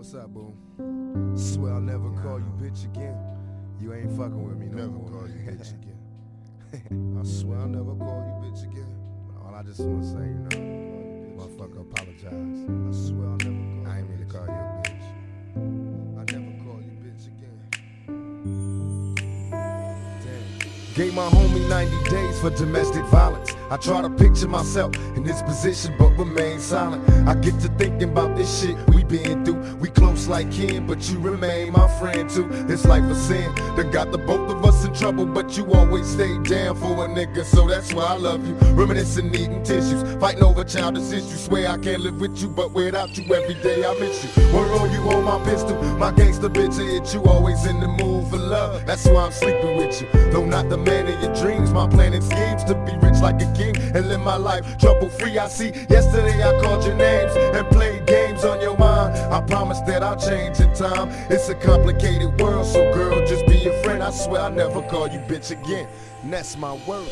What's up, boo? Swear I'll never call you bitch again. You ain't fucking with me no Never more. call you bitch again. I swear I'll never call you bitch again. All I just wanna say, you know, motherfucker, apologize. I swear I'll never call I ain't mean to call you a bitch. I never call you bitch again. Damn. Gave my homie 90 days for domestic violence. I try to picture myself in this position, but remain silent. I get to thinking about this shit we been through. We close like kin, but you remain my friend too. This life of sin that got the both of us in trouble, but you always stay down for a nigga, so that's why I love you. Reminiscing, eating tissues, fighting over childish issues. Swear I can't live with you, but without you every day I miss you. Word on you on my pistol, my gangster bitch hit you. Always in the mood for love, that's why I'm sleeping with you. Though not the man of your dreams, my plan and schemes to be rich like a king and live my life trouble free. I see yesterday I called your names and played games on your mind. I promise that I'll change in time. It's a complicated world, so girl, just be a friend. I swear I'll never call you bitch again. And that's my word.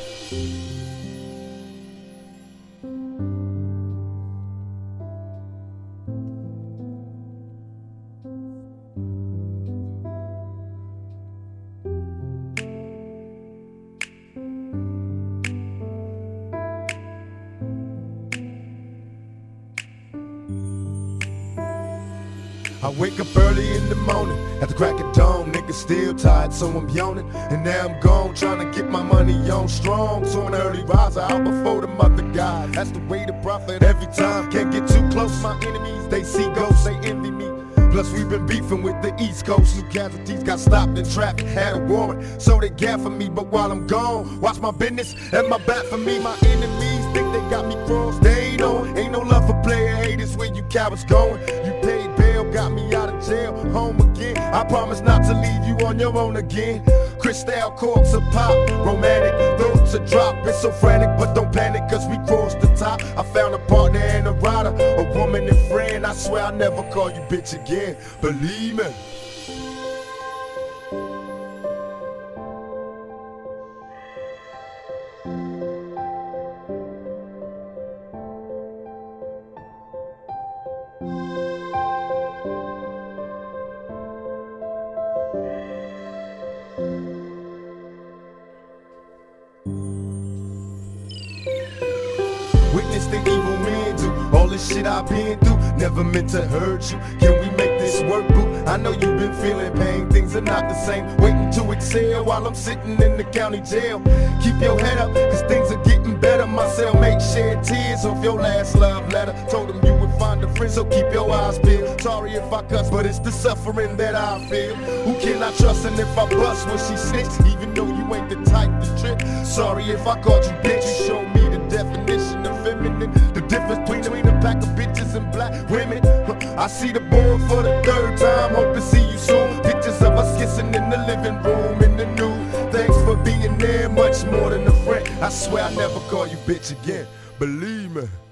I wake up early in the morning at the crack of dawn. Niggas still tired, so I'm yawning. And now I'm gone, trying to get my money on strong. So an early riser out before the mother God. That's the way to profit every time. Can't get too close, my enemies, they see ghosts, they envy me. Plus we've been beefing with the East Coast. New casualties got stopped in traffic, had a warrant, so they gaffer for me. But while I'm gone, watch my business and my back for me. My enemies think they got me crossed. They ain't on, ain't no love for player haters where you cowards going. You bail, got me out of jail, home again. I promise not to leave you on your own again. Crystal corks a pop, romantic thoughts a drop. It's so frantic, but don't panic, cause we crossed the top. I found a partner and a rider, a woman and friend. I swear I'll never call you bitch again. Believe me. This shit I've been through. Never meant to hurt you. Can we make this work, boo? I know you've been feeling pain. Things are not the same. Waiting to excel while I'm sitting in the county jail. Keep your head up, cause things are getting better. My cellmate shed tears of your last love letter. Told him you would find a friend, so keep your eyes peeled. Sorry if I cuss, but it's the suffering that I feel. Who can I trust? And if I bust when she snitch, even though you ain't the type to trip. Sorry if I called you bitch. You showed me the definition of feminine. The black women. I see the board for the third time. Hope to see you soon. Pictures of us kissing in the living room in the nude. Thanks for being there, much more than a friend. I swear I never call you bitch again. Believe me.